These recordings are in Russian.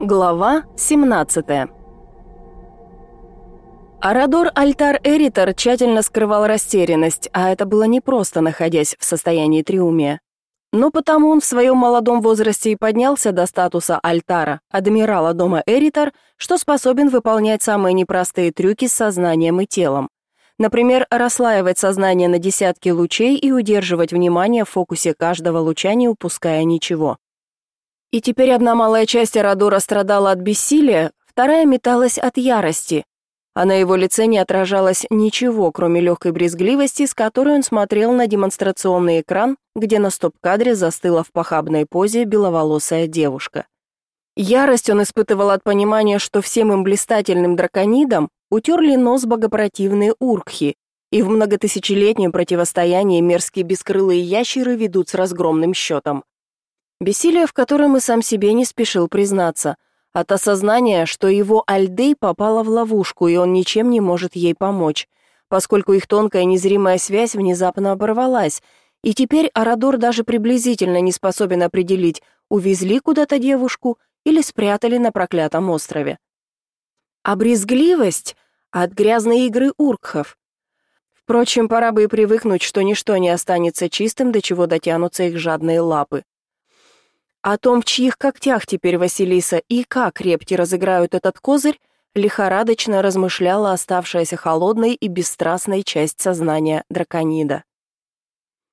Глава 17 Арадор Альтар Эритор тщательно скрывал растерянность, а это было не просто, находясь в состоянии триумия. Но потому он в своем молодом возрасте и поднялся до статуса Альтара, адмирала дома Эритор, что способен выполнять самые непростые трюки с сознанием и телом. Например, расслаивать сознание на десятки лучей и удерживать внимание в фокусе каждого луча, не упуская ничего. И теперь одна малая часть Эрадора страдала от бессилия, вторая металась от ярости, а на его лице не отражалось ничего, кроме легкой брезгливости, с которой он смотрел на демонстрационный экран, где на стоп-кадре застыла в похабной позе беловолосая девушка. Ярость он испытывал от понимания, что всем им блистательным драконидам утерли нос богопротивные уркхи, и в многотысячелетнем противостоянии мерзкие бескрылые ящеры ведут с разгромным счетом. Бессилие, в котором и сам себе не спешил признаться, от осознания, что его Альдей попала в ловушку, и он ничем не может ей помочь, поскольку их тонкая незримая связь внезапно оборвалась, и теперь Арадор даже приблизительно не способен определить, увезли куда-то девушку или спрятали на проклятом острове. Обрезгливость от грязной игры уркхов. Впрочем, пора бы и привыкнуть, что ничто не останется чистым, до чего дотянутся их жадные лапы. О том, в чьих когтях теперь Василиса и как репти разыграют этот козырь, лихорадочно размышляла оставшаяся холодной и бесстрастной часть сознания драконида.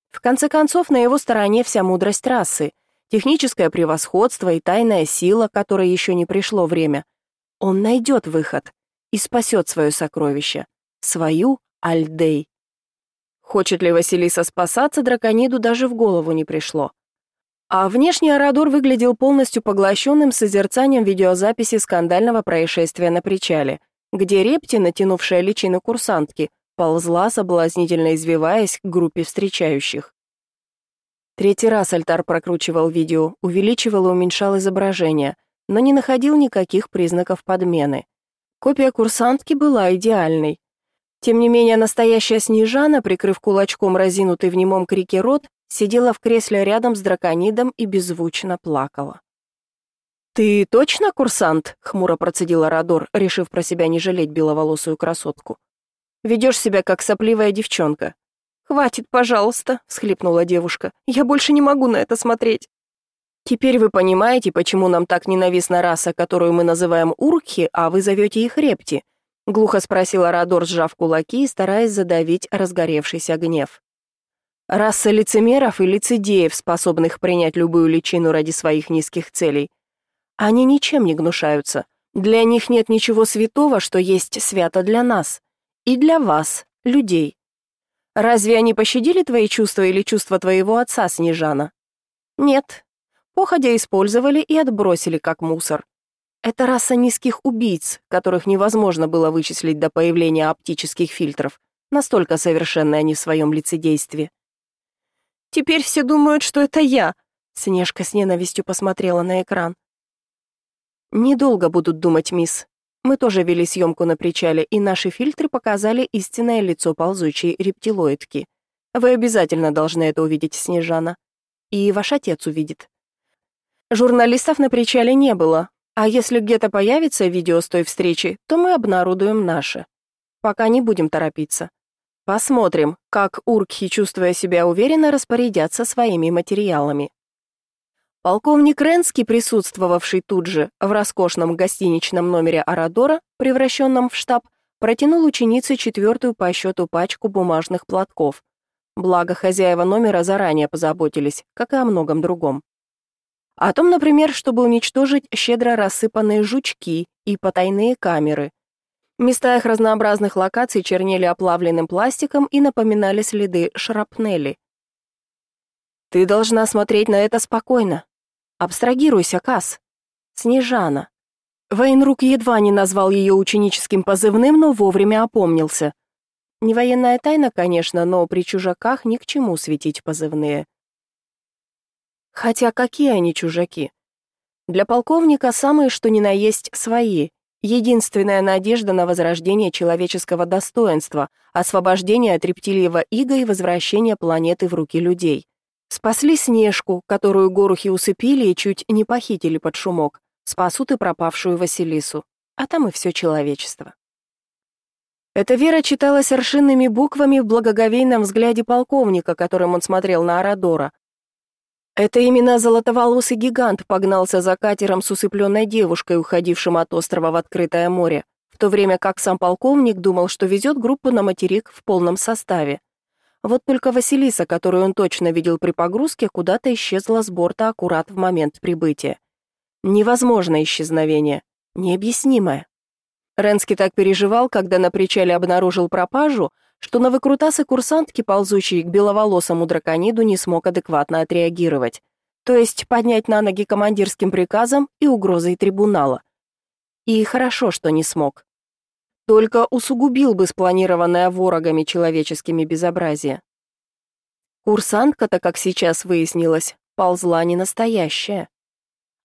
В конце концов, на его стороне вся мудрость расы, техническое превосходство и тайная сила, которой еще не пришло время. Он найдет выход и спасет свое сокровище, свою Альдей. Хочет ли Василиса спасаться, дракониду даже в голову не пришло. А внешне Арадор выглядел полностью поглощенным созерцанием видеозаписи скандального происшествия на причале, где Репти, натянувшая личину курсантки, ползла, соблазнительно извиваясь к группе встречающих. Третий раз Альтар прокручивал видео, увеличивал и уменьшал изображение, но не находил никаких признаков подмены. Копия курсантки была идеальной. Тем не менее, настоящая Снежана, прикрыв кулачком разинутый в немом крике рот, сидела в кресле рядом с драконидом и беззвучно плакала. «Ты точно курсант?» — хмуро процедила Радор, решив про себя не жалеть беловолосую красотку. «Ведешь себя, как сопливая девчонка». «Хватит, пожалуйста», — всхлипнула девушка. «Я больше не могу на это смотреть». «Теперь вы понимаете, почему нам так ненавистна раса, которую мы называем урхи, а вы зовете их репти?» — глухо спросила Радор, сжав кулаки и стараясь задавить разгоревшийся гнев. Раса лицемеров и лицедеев, способных принять любую личину ради своих низких целей. Они ничем не гнушаются. Для них нет ничего святого, что есть свято для нас. И для вас, людей. Разве они пощадили твои чувства или чувства твоего отца, Снежана? Нет. Походя использовали и отбросили как мусор. Это раса низких убийц, которых невозможно было вычислить до появления оптических фильтров. Настолько совершенны они в своем лицедействе. Теперь все думают, что это я!» Снежка с ненавистью посмотрела на экран. «Недолго будут думать, мисс. Мы тоже вели съемку на причале, и наши фильтры показали истинное лицо ползучей рептилоидки. Вы обязательно должны это увидеть, Снежана. И ваш отец увидит». Журналистов на причале не было, а если где-то появится видео с той встречи, то мы обнародуем наше. Пока не будем торопиться. Посмотрим, как урки, чувствуя себя уверенно, распорядятся своими материалами. Полковник Ренский, присутствовавший тут же в роскошном гостиничном номере Арадора, превращенном в штаб, протянул ученице четвертую по счету пачку бумажных платков. Благо хозяева номера заранее позаботились, как и о многом другом. О том, например, чтобы уничтожить щедро рассыпанные жучки и потайные камеры – Места их разнообразных локаций чернели оплавленным пластиком и напоминали следы шрапнели. «Ты должна смотреть на это спокойно. Абстрагируйся, Касс. Снежана». Вейнрук едва не назвал ее ученическим позывным, но вовремя опомнился. Не военная тайна, конечно, но при чужаках ни к чему светить позывные. Хотя какие они чужаки? Для полковника самые что ни на есть свои, единственная надежда на возрождение человеческого достоинства, освобождение от рептилиево-ига и возвращение планеты в руки людей. Спасли Снежку, которую горухи усыпили и чуть не похитили под шумок. Спасут и пропавшую Василису. А там и все человечество. Эта вера читалась аршинными буквами в благоговейном взгляде полковника, которым он смотрел на Арадора. Это именно золотоволосый гигант погнался за катером с усыпленной девушкой, уходившим от острова в открытое море, в то время как сам полковник думал, что везет группу на материк в полном составе. Вот только Василиса, которую он точно видел при погрузке, куда-то исчезла с борта аккурат в момент прибытия. Невозможное исчезновение, необъяснимое. Ренский так переживал, когда на причале обнаружил пропажу, что на выкрутасы курсантки, ползущие к беловолосому дракониду, не смог адекватно отреагировать. То есть поднять на ноги командирским приказом и угрозой трибунала. И хорошо, что не смог. Только усугубил бы спланированное ворогами человеческими безобразие. Курсантка-то, как сейчас выяснилось, ползла не настоящая.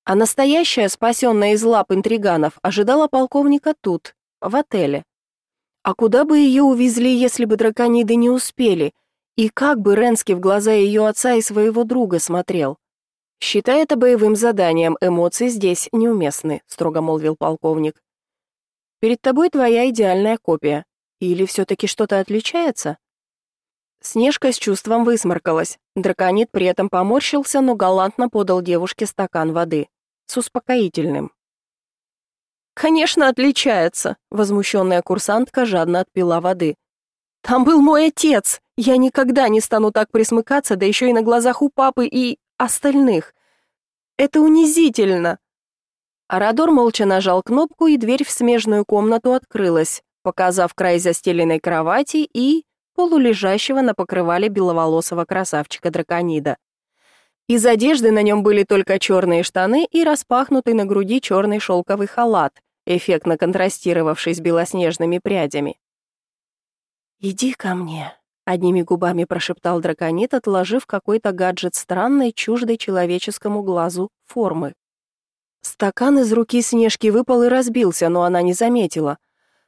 А настоящая, спасенная из лап интриганов, ожидала полковника тут, в отеле. А куда бы ее увезли, если бы дракониды не успели? И как бы Ренский в глаза ее отца и своего друга смотрел? «Считай это боевым заданием, эмоции здесь неуместны», — строго молвил полковник. «Перед тобой твоя идеальная копия. Или все-таки что-то отличается?» Снежка с чувством высморкалась. Драконит при этом поморщился, но галантно подал девушке стакан воды. С успокоительным. «Конечно, отличается!» — возмущенная курсантка жадно отпила воды. «Там был мой отец! Я никогда не стану так присмыкаться, да еще и на глазах у папы и остальных! Это унизительно!» Арадор молча нажал кнопку, и дверь в смежную комнату открылась, показав край застеленной кровати и полулежащего на покрывале беловолосого красавчика-драконида. Из одежды на нем были только черные штаны и распахнутый на груди черный шелковый халат, эффектно контрастировавший с белоснежными прядями. «Иди ко мне», — одними губами прошептал драконит, отложив какой-то гаджет странной, чуждой человеческому глазу формы. Стакан из руки Снежки выпал и разбился, но она не заметила.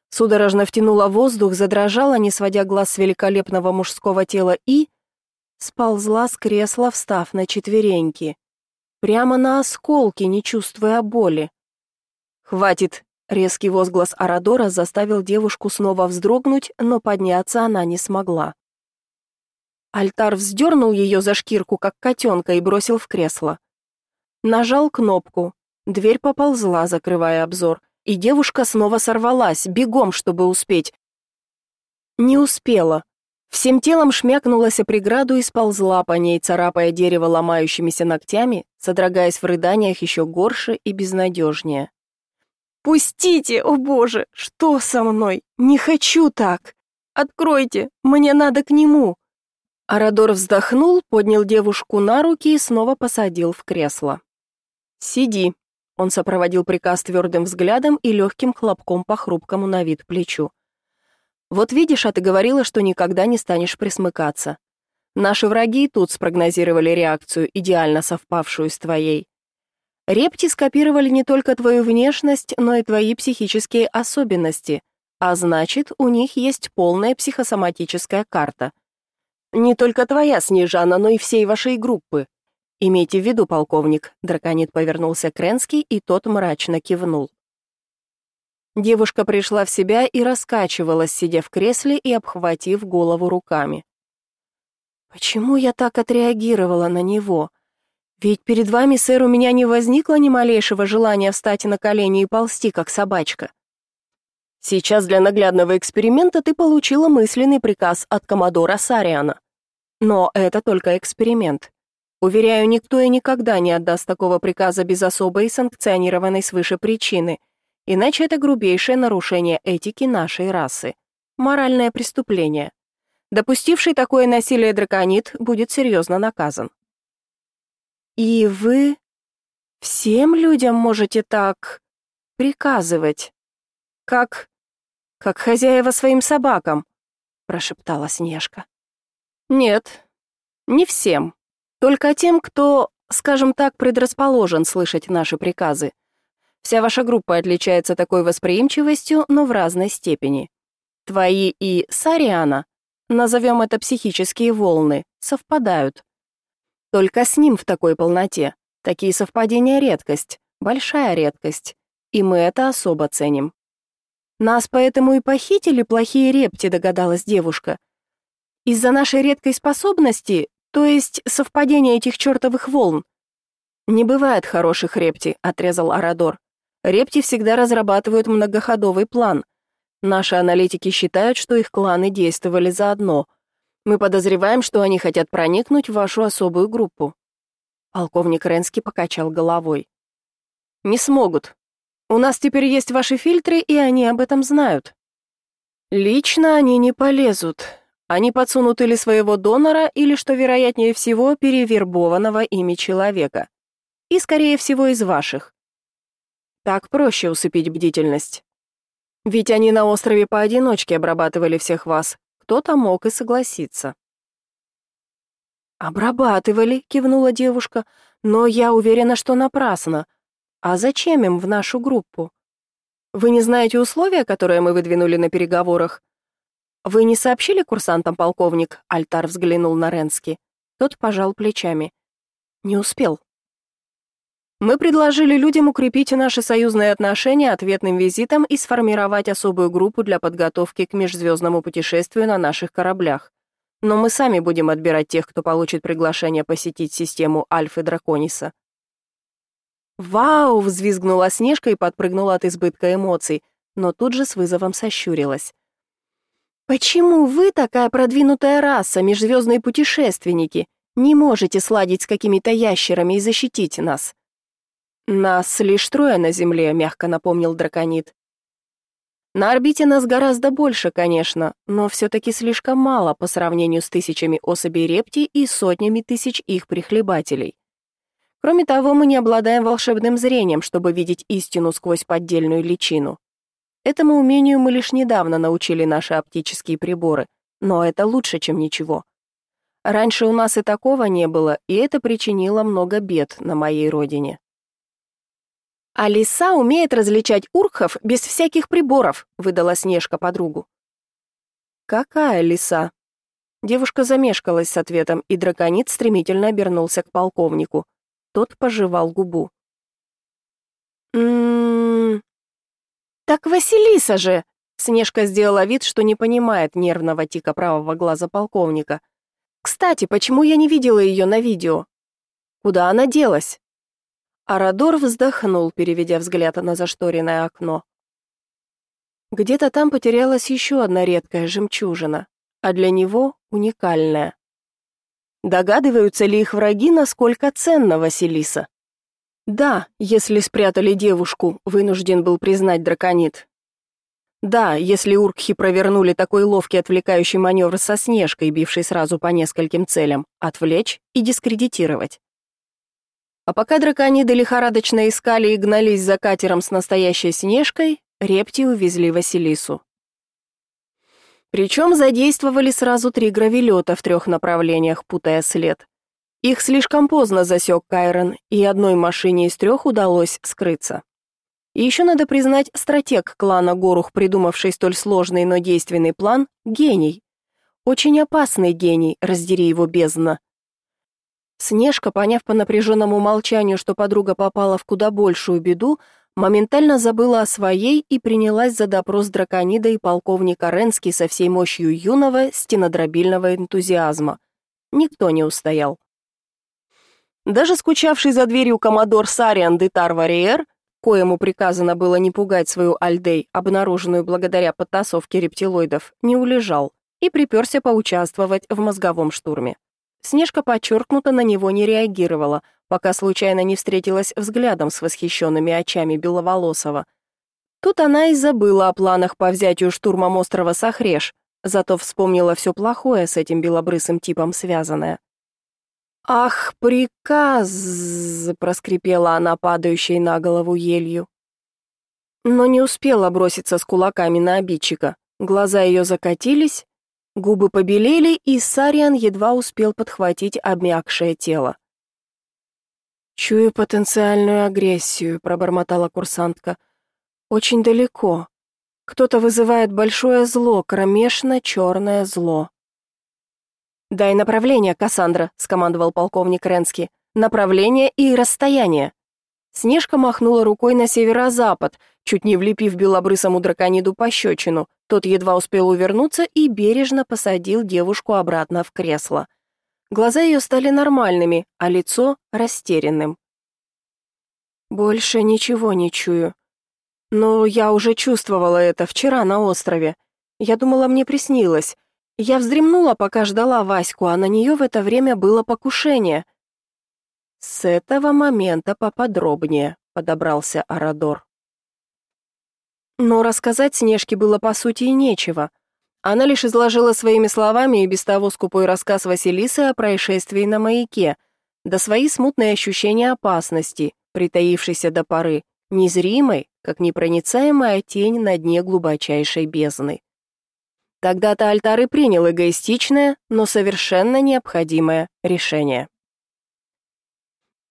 Судорожно втянула воздух, задрожала, не сводя глаз с великолепного мужского тела и... Сползла с кресла, встав на четвереньки. Прямо на осколки, не чувствуя боли. «Хватит!» Резкий возглас Арадора заставил девушку снова вздрогнуть, но подняться она не смогла. Альтар вздернул ее за шкирку, как котенка, и бросил в кресло. Нажал кнопку. Дверь поползла, закрывая обзор, и девушка снова сорвалась, бегом, чтобы успеть. Не успела. Всем телом шмякнулась о преграду и сползла по ней, царапая дерево ломающимися ногтями, содрогаясь в рыданиях еще горше и безнадежнее. Пустите, о боже, что со мной? Не хочу так. Откройте, мне надо к нему. Арадор вздохнул, поднял девушку на руки и снова посадил в кресло. Сиди. Он сопроводил приказ твердым взглядом и легким хлопком по хрупкому на вид плечу. Вот видишь, а ты говорила, что никогда не станешь присмыкаться. Наши враги и тут спрогнозировали реакцию, идеально совпавшую с твоей. Репти скопировали не только твою внешность, но и твои психические особенности, а значит, у них есть полная психосоматическая карта. Не только твоя, Снежана, но и всей вашей группы. Имейте в виду, полковник, драконит повернулся к Ренский, и тот мрачно кивнул. Девушка пришла в себя и раскачивалась, сидя в кресле и обхватив голову руками. Почему я так отреагировала на него? Ведь перед вами, сэр, у меня не возникло ни малейшего желания встать на колени и ползти, как собачка. Сейчас для наглядного эксперимента ты получила мысленный приказ от комодора Сариана. Но это только эксперимент. Уверяю, никто и никогда не отдаст такого приказа без особой санкционированной свыше причины, иначе это грубейшее нарушение этики нашей расы. Моральное преступление. Допустивший такое насилие драконит будет серьезно наказан. И вы всем людям можете так приказывать, как... как хозяева своим собакам, прошептала Снежка. Нет, не всем, только тем, кто, скажем так, предрасположен слышать наши приказы. Вся ваша группа отличается такой восприимчивостью, но в разной степени. Твои и Сариана, назовем это психические волны, совпадают. Только с ним в такой полноте. Такие совпадения — редкость, большая редкость. И мы это особо ценим. Нас поэтому и похитили плохие репти, догадалась девушка. Из-за нашей редкой способности, то есть совпадения этих чертовых волн. Не бывает хороших репти, отрезал Арадор. Репти всегда разрабатывают многоходовый план. Наши аналитики считают, что их кланы действовали заодно — мы подозреваем, что они хотят проникнуть в вашу особую группу». Полковник Ренский покачал головой. «Не смогут. У нас теперь есть ваши фильтры, и они об этом знают». «Лично они не полезут. Они подсунут или своего донора, или, что вероятнее всего, перевербованного ими человека. И, скорее всего, из ваших. Так проще усыпить бдительность. Ведь они на острове поодиночке обрабатывали всех вас, кто-то мог и согласиться. «Обрабатывали», — кивнула девушка, — «но я уверена, что напрасно. А зачем им в нашу группу? Вы не знаете условия, которые мы выдвинули на переговорах?» «Вы не сообщили курсантам, полковник?» — Альтар взглянул на Ренски. Тот пожал плечами. «Не успел», мы предложили людям укрепить наши союзные отношения ответным визитом и сформировать особую группу для подготовки к межзвездному путешествию на наших кораблях. Но мы сами будем отбирать тех, кто получит приглашение посетить систему Альфы Дракониса. «Вау!» — взвизгнула Снежка и подпрыгнула от избытка эмоций, но тут же с вызовом сощурилась. «Почему вы такая продвинутая раса, межзвездные путешественники? Не можете сладить с какими-то ящерами и защитить нас?» «Нас лишь трое на земле», — мягко напомнил драконит. «На орбите нас гораздо больше, конечно, но все-таки слишком мало по сравнению с тысячами особей рептий и сотнями тысяч их прихлебателей. Кроме того, мы не обладаем волшебным зрением, чтобы видеть истину сквозь поддельную личину. Этому умению мы лишь недавно научили наши оптические приборы, но это лучше, чем ничего. Раньше у нас и такого не было, и это причинило много бед на моей родине. А лиса умеет различать урхов без всяких приборов», — выдала Снежка подругу. «Какая лиса?» Девушка замешкалась с ответом, и драконит стремительно обернулся к полковнику. Тот пожевал губу. «М-м-м...» «Так Василиса же!» Снежка сделала вид, что не понимает нервного тика правого глаза полковника. «Кстати, почему я не видела ее на видео? Куда она делась?» Арадор вздохнул, переведя взгляд на зашторенное окно. Где-то там потерялась еще одна редкая жемчужина, а для него уникальная. Догадываются ли их враги, насколько ценна Василиса? Да, если спрятали девушку, вынужден был признать драконит. Да, если уркхи провернули такой ловкий отвлекающий маневр со снежкой, бившей сразу по нескольким целям, отвлечь и дискредитировать. А пока дракониды лихорадочно искали и гнались за катером с настоящей Снежкой, репти увезли Василису. Причем задействовали сразу три гравилета в трех направлениях, путая след. Их слишком поздно засек Кайрон, и одной машине из трех удалось скрыться. И еще надо признать, стратег клана Горух, придумавший столь сложный, но действенный план, гений. Очень опасный гений, раздери его бездна. Снежка, поняв по напряженному молчанию, что подруга попала в куда большую беду, моментально забыла о своей и принялась за допрос драконида и полковника Ренский со всей мощью юного, стенодробильного энтузиазма. Никто не устоял. Даже скучавший за дверью коммодор Сариан де Тарвариер, коему приказано было не пугать свою Альдей, обнаруженную благодаря подтасовке рептилоидов, не улежал и приперся поучаствовать в мозговом штурме. Снежка подчеркнуто на него не реагировала, пока случайно не встретилась взглядом с восхищенными очами Беловолосова. Тут она и забыла о планах по взятию штурмом острова Сахреш, зато вспомнила все плохое с этим белобрысым типом связанное. «Ах, приказ!» — проскрипела она падающей на голову елью. Но не успела броситься с кулаками на обидчика. Глаза ее закатились, Губы побелели, и Сарьян едва успел подхватить обмякшее тело. «Чую потенциальную агрессию», — пробормотала курсантка. «Очень далеко. Кто-то вызывает большое зло, кромешно-черное зло». «Дай направление, Кассандра», — скомандовал полковник Ренский. «Направление и расстояние». Снежка махнула рукой на северо-запад, чуть не влепив белобрысому дракониду пощечину. Тот едва успел увернуться и бережно посадил девушку обратно в кресло. Глаза ее стали нормальными, а лицо — растерянным. «Больше ничего не чую. Но я уже чувствовала это вчера на острове. Я думала, мне приснилось. Я вздремнула, пока ждала Ваську, а на нее в это время было покушение». «С этого момента поподробнее», — подобрался Арадор. Но рассказать Снежке было по сути и нечего. Она лишь изложила своими словами и без того скупой рассказ Василисы о происшествии на маяке, да свои смутные ощущения опасности, притаившейся до поры, незримой, как непроницаемая тень на дне глубочайшей бездны. Тогда-то Альтары принял эгоистичное, но совершенно необходимое решение.